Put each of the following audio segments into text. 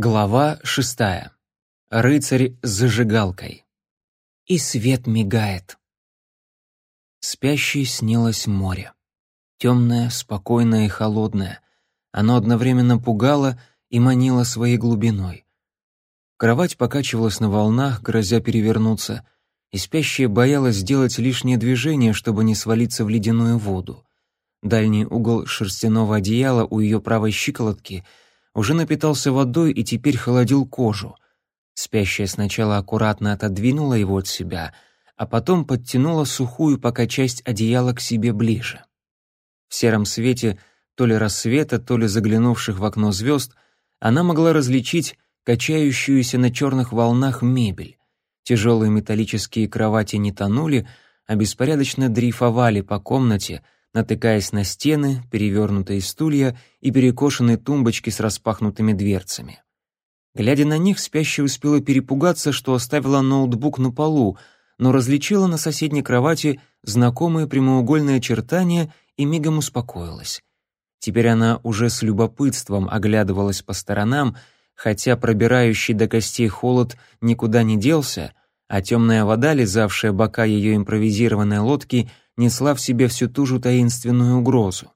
Глава шестая. Рыцарь с зажигалкой. И свет мигает. Спящей снилось море. Темное, спокойное и холодное. Оно одновременно пугало и манило своей глубиной. Кровать покачивалась на волнах, грозя перевернуться, и спящая боялась сделать лишнее движение, чтобы не свалиться в ледяную воду. Дальний угол шерстяного одеяла у ее правой щиколотки — уже напитался водой и теперь холодил кожу. Спящая сначала аккуратно отодвинула его от себя, а потом подтянула сухую пока часть одеяла к себе ближе. В сером свете то ли рассвета, то ли заглянувших в окно звезд она могла различить качающуюся на черных волнах мебель. Тяжелые металлические кровати не тонули, а беспорядочно дрейфовали по комнате — натыкаясь на стены, перевернутые стулья и перекошенные тумбочки с распахнутыми дверцами. Глядя на них, спящая успела перепугаться, что оставила ноутбук на полу, но различила на соседней кровати знакомые прямоугольные очертания и мигом успокоилась. Теперь она уже с любопытством оглядывалась по сторонам, хотя пробирающий до костей холод никуда не делся, а темная вода, лизавшая бока ее импровизированной лодки, несла в себе всю ту же таинственную угрозу.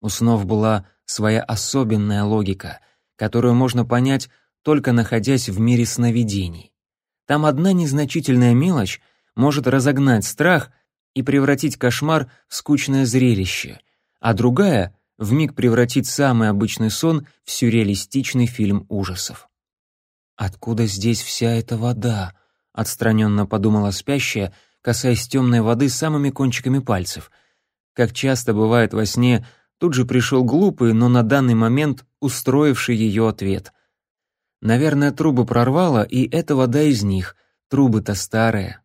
У снов была своя особенная логика, которую можно понять только находясь в мире сновидений. Там одна незначительная мелочь может разогнать страх и превратить кошмар в скучное зрелище, а другая — вмиг превратить самый обычный сон в сюрреалистичный фильм ужасов. «Откуда здесь вся эта вода?» — отстраненно подумала спящая — касаясь темной воды самыми кончиками пальцев. Как часто бывает во сне, тут же пришел глупый, но на данный момент устроивший ее ответ. Наверное, трубы прорвало, и эта вода из них, трубы-то старые.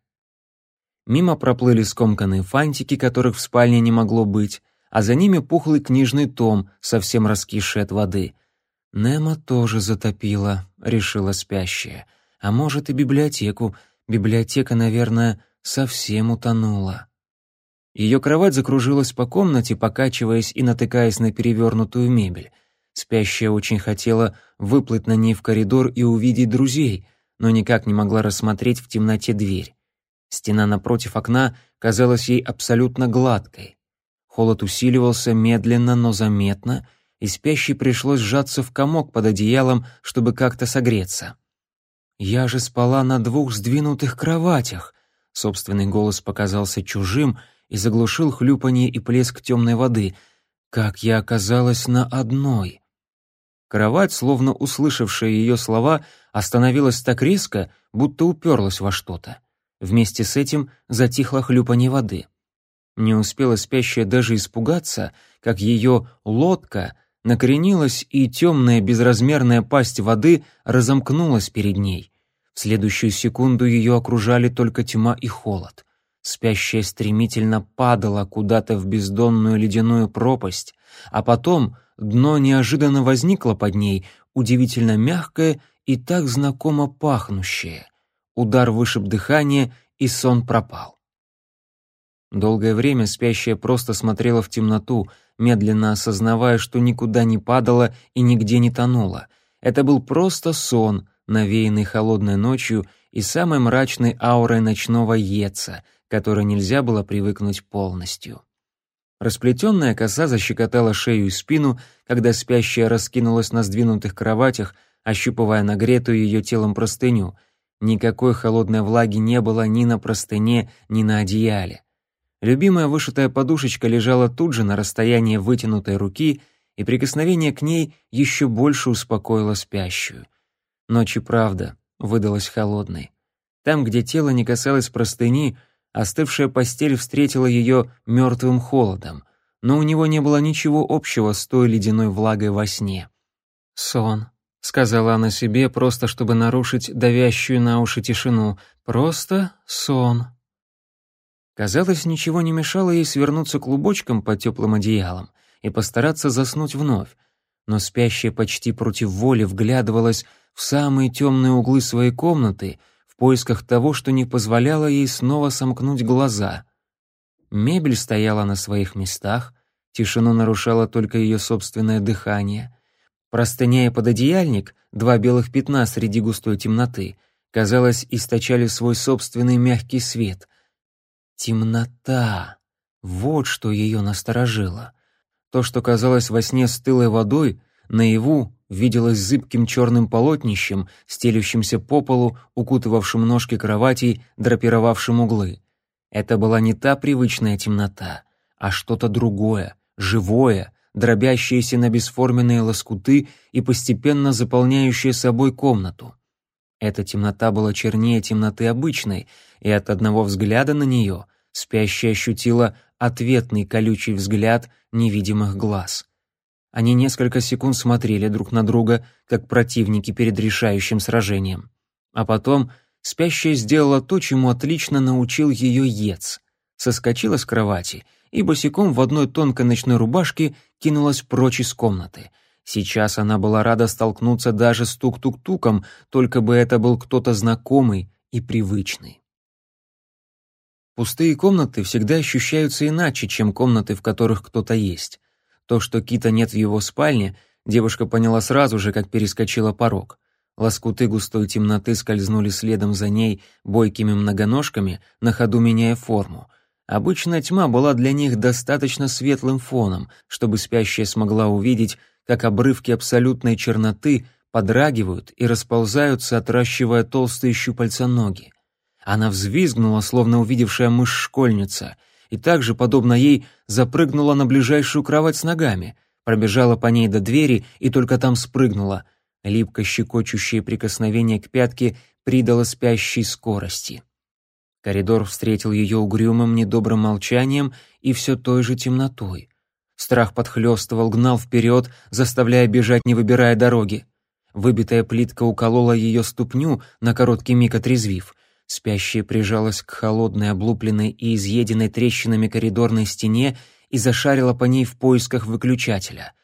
Мимо проплыли скомканные фантики, которых в спальне не могло быть, а за ними пухлый книжный том, совсем раскисший от воды. Немо тоже затопило, решила спящая. А может и библиотеку. Библиотека, наверное, совсем утонула. Ее кровать закружилась по комнате, покачиваясь и натыкаясь на перевернутую мебель. Спящая очень хотела выплыть на ней в коридор и увидеть друзей, но никак не могла рассмотреть в темноте дверь. Стена напротив окна казалась ей абсолютно гладкой. Холод усиливался медленно, но заметно, и спящей пришлось сжаться в комок под одеялом, чтобы как-то согреться. «Я же спала на двух сдвинутых кроватях», Собственный голос показался чужим и заглушил хлюпанье и плеск темной воды. «Как я оказалась на одной!» Кровать, словно услышавшая ее слова, остановилась так резко, будто уперлась во что-то. Вместе с этим затихло хлюпанье воды. Не успела спящая даже испугаться, как ее лодка накренилась, и темная безразмерная пасть воды разомкнулась перед ней. Следующую секунду ее окружали только тьма и холод. Спящая стремительно падала куда-то в бездонную ледяную пропасть, а потом дно неожиданно возникло под ней, удивительно мягкое и так знакомо пахнущее. Удар вышиб дыхание, и сон пропал. Долгое время спящая просто смотрела в темноту, медленно осознавая, что никуда не падала и нигде не тонула. Это был просто сон, навеянный холодной ночью и самой мрачной аурой ночного Еца, которой нельзя было привыкнуть полностью. Расплетенная коса защекотала шею и спину, когда спящая раскинулась на сдвинутых кроватях, ощупывая нагретую ее телом простыню. Никакой холодной влаги не было ни на простыне, ни на одеяле. Любимая вышитая подушечка лежала тут же на расстоянии вытянутой руки, и прикосновение к ней еще больше успокоило спящую — Ночь правда выдалась холодной. Там, где тело не касалось простыни, остывшая постель встретила ее мертвым холодом, но у него не было ничего общего с той ледяной влагой во сне. «Сон», — сказала она себе, просто чтобы нарушить давящую на уши тишину. «Просто сон». Казалось, ничего не мешало ей свернуться клубочком под теплым одеялом и постараться заснуть вновь, но спящая почти против воли вглядывалась в самые темные углы своей комнаты в поисках того, что не позволяло ей снова сомкнуть глаза. Мебель стояла на своих местах, тишину нарушало только ее собственное дыхание. Простыня и пододеяльник, два белых пятна среди густой темноты, казалось, источали свой собственный мягкий свет. Темнота. Вот что ее насторожило. То, что казалось во сне стылой водой, наяву виделось зыбким черным полотнищем, стелющимся по полу, укутывавшим ножки кроватей, драпировавшим углы. Это была не та привычная темнота, а что-то другое, живое, дробящееся на бесформенные лоскуты и постепенно заполняющее собой комнату. Эта темнота была чернее темноты обычной, и от одного взгляда на нее спящая ощутила ответный колючий взгляд невидимых глаз. Они несколько секунд смотрели друг на друга, как противники перед решающим сражением. А потом спящая сделала то, чему отлично научил ее Ец. Соскочила с кровати и босиком в одной тонкой ночной рубашке кинулась прочь из комнаты. Сейчас она была рада столкнуться даже с тук-тук-туком, только бы это был кто-то знакомый и привычный. Пустые комнаты всегда ощущаются иначе, чем комнаты, в которых кто-то есть. То, что Кита нет в его спальне, девушка поняла сразу же, как перескочила порог. Лоскуты густой темноты скользнули следом за ней бойкими многоножками, на ходу меняя форму. Обычная тьма была для них достаточно светлым фоном, чтобы спящая смогла увидеть, как обрывки абсолютной черноты подрагивают и расползаются, отращивая толстые щупальца ноги. Она взвизгнула, словно увидевшая мышь-школьница, и также, подобно ей, запрыгнула на ближайшую кровать с ногами, пробежала по ней до двери и только там спрыгнула. Липко щекочущее прикосновение к пятке придало спящей скорости. Коридор встретил ее угрюмым, недобрым молчанием и все той же темнотой. Страх подхлёстывал, гнал вперед, заставляя бежать, не выбирая дороги. Выбитая плитка уколола ее ступню, на короткий миг отрезвив. Спящая прижалась к холодной, облупленной и изъеденной трещинами коридорной стене и зашарила по ней в поисках выключателя.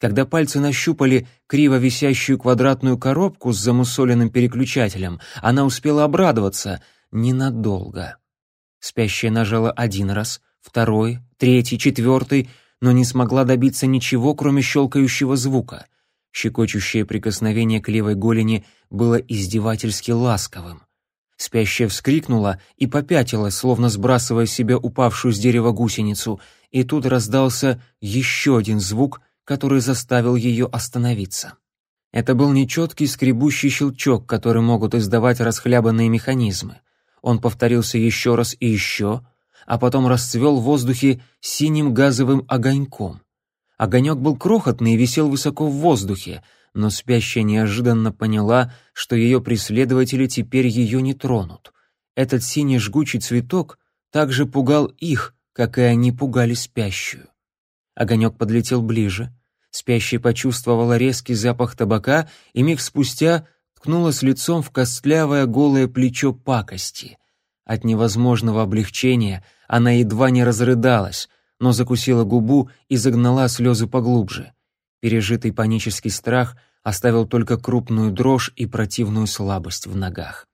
Когда пальцы нащупали криво висящую квадратную коробку с замусоленным переключателем, она успела обрадоваться ненадолго. Спящая нажала один раз, второй, третий, четвертый, но не смогла добиться ничего, кроме щелкающего звука. Щекочущее прикосновение к левой голени было издевательски ласковым. Спящая вскрикнула и попятилась, словно сбрасывая с себя упавшую с дерева гусеницу, и тут раздался еще один звук, который заставил ее остановиться. Это был нечеткий скребущий щелчок, который могут издавать расхлябанные механизмы. Он повторился еще раз и еще, а потом расцвел в воздухе синим газовым огоньком. Огонек был крохотный и висел высоко в воздухе, но спящая неожиданно поняла, что ее преследователи теперь ее не тронут. Этот синий жгучий цветок также пугал их, как и они пугали спящую. Огонек подлетел ближе. Спящая почувствовала резкий запах табака и миг спустя ткнулась лицом в костлявое голое плечо пакости. От невозможного облегчения она едва не разрыдалась, но закусила губу и загнала слезы поглубже. Пережитый панический страх оставил только крупную дрожь и противную слабость в ногах.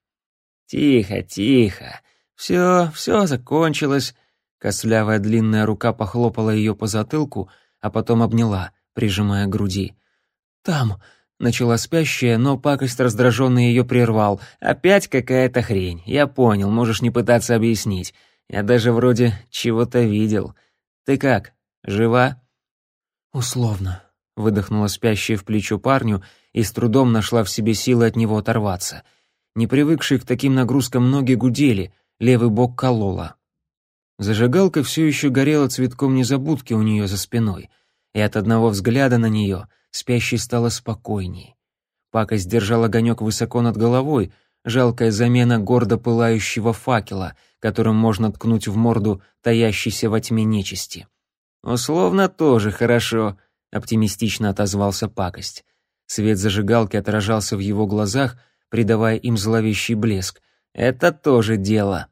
«Тихо, тихо. Все, все закончилось». Кослявая длинная рука похлопала ее по затылку, а потом обняла, прижимая к груди. «Там», — начала спящая, но пакость раздраженно ее прервал. «Опять какая-то хрень. Я понял, можешь не пытаться объяснить. Я даже вроде чего-то видел. Ты как, жива?» «Условно», выдохнула спящая в плечо парню и с трудом нашла в себе силы от него оторваться. Не привыкшие к таким нагрузкам ноги гудели, левый бок колола. Зажигалка все еще горела цветком незабудки у нее за спиной, и от одного взгляда на нее спящей стало спокойней. Пакость держал огонек высоко над головой, жалкая замена гордо пылающего факела, которым можно ткнуть в морду таящейся во тьме нечисти. «Условно тоже хорошо», — оптимистично отозвался пакость. Свет зажигалки отражался в его глазах, придавая им зловещий блеск. «Это тоже дело».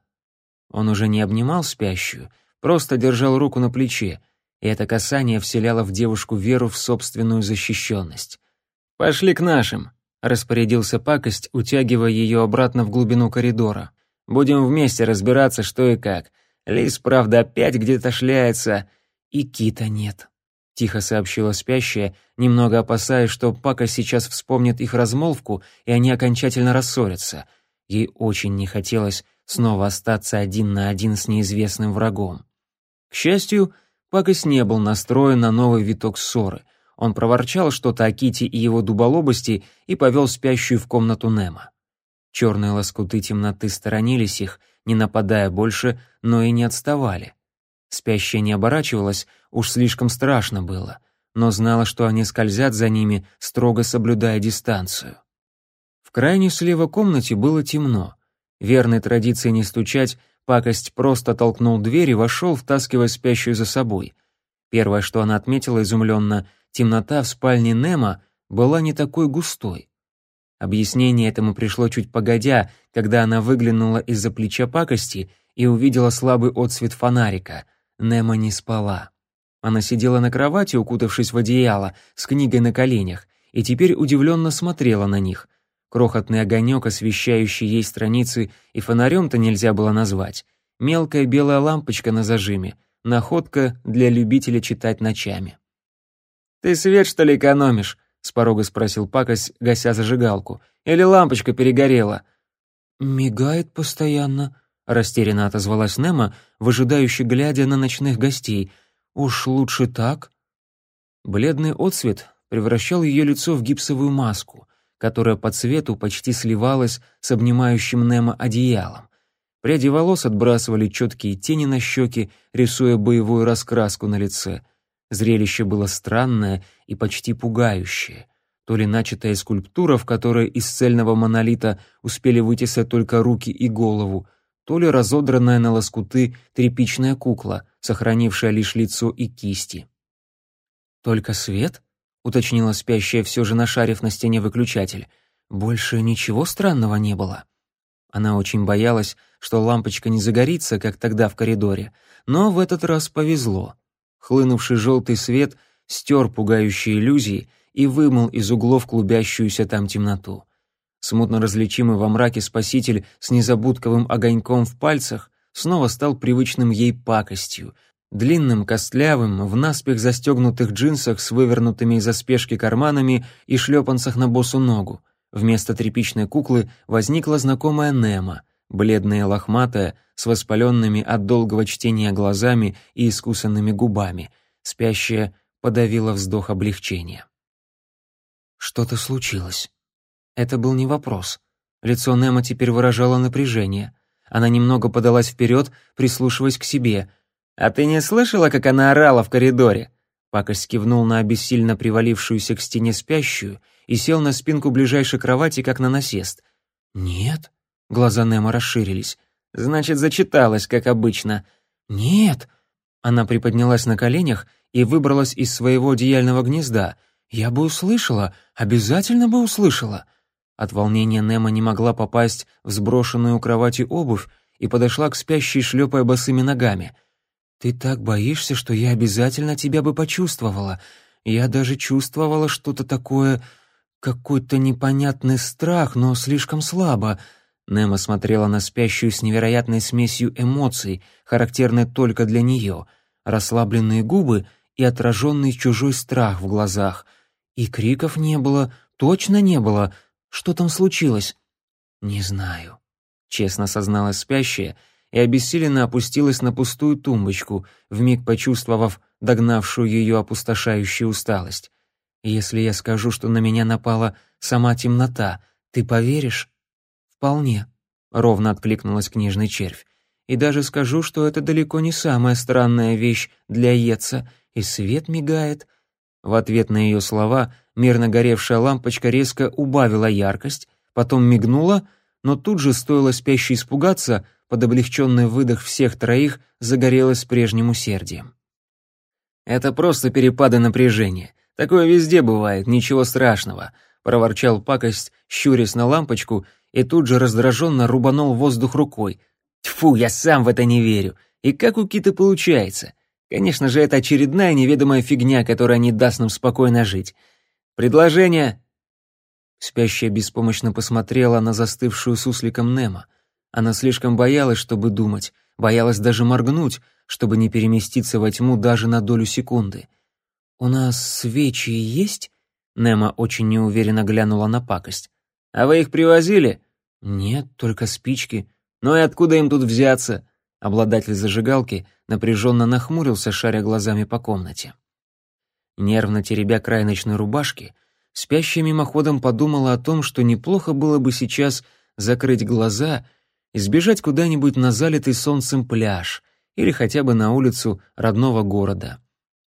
Он уже не обнимал спящую, просто держал руку на плече, и это касание вселяло в девушку веру в собственную защищенность. «Пошли к нашим», — распорядился пакость, утягивая ее обратно в глубину коридора. «Будем вместе разбираться, что и как. Лис, правда, опять где-то шляется, и кита нет». Тихо сообщила спящая, немного опасаясь, что Пака сейчас вспомнит их размолвку, и они окончательно рассорятся. Ей очень не хотелось снова остаться один на один с неизвестным врагом. К счастью, Пакос не был настроен на новый виток ссоры. Он проворчал что-то о Ките и его дуболобости и повел спящую в комнату Немо. Черные лоскуты темноты сторонились их, не нападая больше, но и не отставали. Спящая не оборачивалась, уж слишком страшно было, но знала, что они скользят за ними, строго соблюдая дистанцию. В крайней слева комнате было темно. Верной традиции не стучать, пакость просто толкнул дверь и вошел, втаскивая спящую за собой. Первое, что она отметила изумленно, темнота в спальне Немо была не такой густой. Объяснение этому пришло чуть погодя, когда она выглянула из-за плеча пакости и увидела слабый отсвет фонарика. Немо не спала. Она сидела на кровати, укутавшись в одеяло, с книгой на коленях, и теперь удивленно смотрела на них. Крохотный огонек, освещающий ей страницы, и фонарем-то нельзя было назвать. Мелкая белая лампочка на зажиме. Находка для любителя читать ночами. «Ты свет, что ли, экономишь?» — с порога спросил Пакось, гася зажигалку. «Или лампочка перегорела?» «Мигает постоянно», — растерянно отозвалась Немо, выжидающе глядя на ночных гостей. «Уж лучше так». Бледный отсвет превращал ее лицо в гипсовую маску, которая по цвету почти сливалась с обнимающим Немо одеялом. Пряди волос отбрасывали четкие тени на щеки, рисуя боевую раскраску на лице. Зрелище было странное и почти пугающее. То ли начатая скульптура, в которой из цельного монолита успели вытесать только руки и голову, то ли разодранная на лоскуты тряпичная кукла, сохранившая лишь лицо и кисти. «Только свет?» — уточнила спящая, все же нашарив на стене выключатель. «Больше ничего странного не было». Она очень боялась, что лампочка не загорится, как тогда в коридоре, но в этот раз повезло. Хлынувший желтый свет стер пугающие иллюзии и вымыл из углов клубящуюся там темноту. Смутно различимый во мраке спаситель с незабудковым огоньком в пальцах снова стал привычным ей пакостью, длинным, костлявым, в наспех застегнутых джинсах с вывернутыми из-за спешки карманами и шлепанцах на босу ногу. Вместо тряпичной куклы возникла знакомая Немо, бледная лохматая, с воспаленными от долгого чтения глазами и искусанными губами. Спящая подавила вздох облегчения. «Что-то случилось?» Это был не вопрос. Лицо Немо теперь выражало напряжение. Она немного подалась вперед, прислушиваясь к себе. «А ты не слышала, как она орала в коридоре?» Пакость кивнул на обессильно привалившуюся к стене спящую и сел на спинку ближайшей кровати, как на насест. «Нет». Глаза Немо расширились. «Значит, зачиталась, как обычно». «Нет». Она приподнялась на коленях и выбралась из своего одеяльного гнезда. «Я бы услышала, обязательно бы услышала». От волнения Немо не могла попасть в сброшенную у кровати обувь и подошла к спящей, шлепая босыми ногами. «Ты так боишься, что я обязательно тебя бы почувствовала. Я даже чувствовала что-то такое, какой-то непонятный страх, но слишком слабо». Немо смотрела на спящую с невероятной смесью эмоций, характерной только для нее, расслабленные губы и отраженный чужой страх в глазах. И криков не было, точно не было — что там случилось?» «Не знаю», — честно созналась спящая и обессиленно опустилась на пустую тумбочку, вмиг почувствовав догнавшую ее опустошающую усталость. «Если я скажу, что на меня напала сама темнота, ты поверишь?» «Вполне», — ровно откликнулась книжный червь. «И даже скажу, что это далеко не самая странная вещь для Еца, и свет мигает». В ответ на ее слова — Мирно горевшая лампочка резко убавила яркость, потом мигнула, но тут же, стоило спящей испугаться, под облегченный выдох всех троих загорелась прежним усердием. «Это просто перепады напряжения. Такое везде бывает, ничего страшного», — проворчал пакость, щурясь на лампочку, и тут же раздраженно рубанул воздух рукой. «Тьфу, я сам в это не верю. И как у Киты получается? Конечно же, это очередная неведомая фигня, которая не даст нам спокойно жить. Предложение!» Спящая беспомощно посмотрела на застывшую сусликом Немо. Она слишком боялась, чтобы думать, боялась даже моргнуть, чтобы не переместиться во тьму даже на долю секунды. «У нас свечи есть?» Немо очень неуверенно глянула на пакость. «А вы их привозили?» «Нет, только спички». «Ну и откуда им тут взяться?» Обладатель зажигалки напряженно нахмурился, шаря глазами по комнате. Нервно теребя край ночной рубашки, спящая мимоходом подумала о том, что неплохо было бы сейчас закрыть глаза и сбежать куда-нибудь на залитый солнцем пляж или хотя бы на улицу родного города.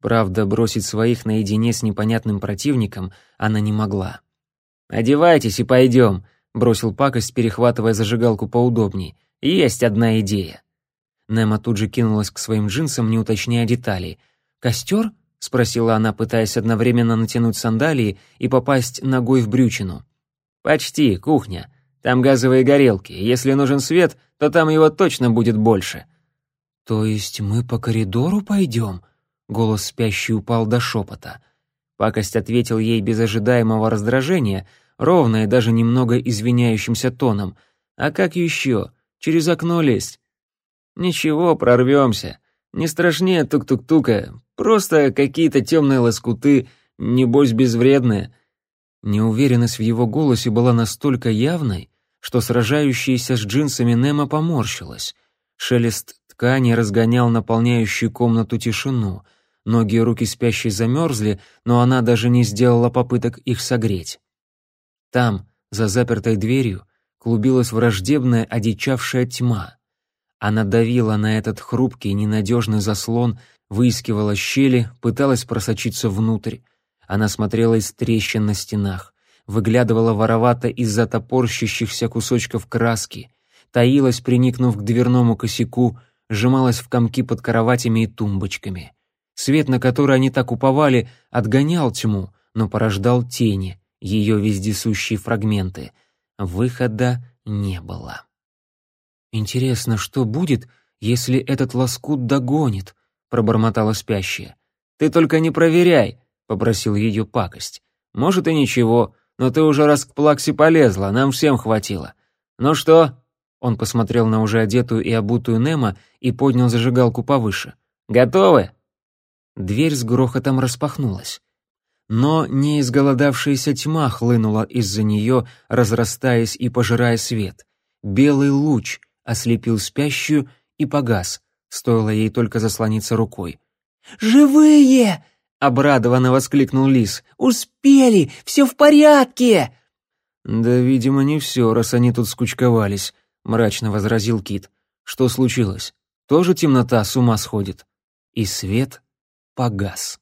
Правда, бросить своих наедине с непонятным противником она не могла. «Одевайтесь и пойдем», — бросил пакость, перехватывая зажигалку поудобней. «Есть одна идея». Немо тут же кинулась к своим джинсам, не уточняя деталей. «Костер?» — спросила она, пытаясь одновременно натянуть сандалии и попасть ногой в брючину. «Почти, кухня. Там газовые горелки. Если нужен свет, то там его точно будет больше». «То есть мы по коридору пойдем?» Голос спящий упал до шепота. Пакость ответил ей без ожидаемого раздражения, ровно и даже немного извиняющимся тоном. «А как еще? Через окно лезть?» «Ничего, прорвемся. Не страшнее тук-тук-тука. Просто какие-то темные лоскуты, небось безвредные». Неуверенность в его голосе была настолько явной, что сражающаяся с джинсами Немо поморщилась. Шелест ткани разгонял наполняющую комнату тишину. Ноги и руки спящей замерзли, но она даже не сделала попыток их согреть. Там, за запертой дверью, клубилась враждебная одичавшая тьма. Она давила на этот хрупкий, ненадежный заслон, выискивала щели, пыталась просочиться внутрь. Она смотрела из трещин на стенах, выглядывала воровато из-за топорщащихся кусочков краски, таилась, приникнув к дверному косяку, сжималась в комки под кроватями и тумбочками. Свет, на который они так уповали, отгонял тьму, но порождал тени, ее вездесущие фрагменты. Выхода не было. «Интересно, что будет, если этот лоскут догонит?» — пробормотала спящая. «Ты только не проверяй», — попросил ее пакость. «Может и ничего, но ты уже раз к плаксе полезла, нам всем хватило. Ну что, он посмотрел на уже одетую и обутую Немо и поднял зажигалку повыше. «Готовы?» Дверь с грохотом распахнулась. Но не изголодавшаяся тьма хлынула из-за нее, разрастаясь и пожирая свет. Белый луч ослепил спящую и погас, стоило ей только заслониться рукой. «Живые!» — обрадованно воскликнул Лис. «Успели! Все в порядке!» «Да, видимо, не все, раз они тут скучковались», — мрачно возразил Кит. «Что случилось? Тоже темнота с ума сходит?» И свет погас.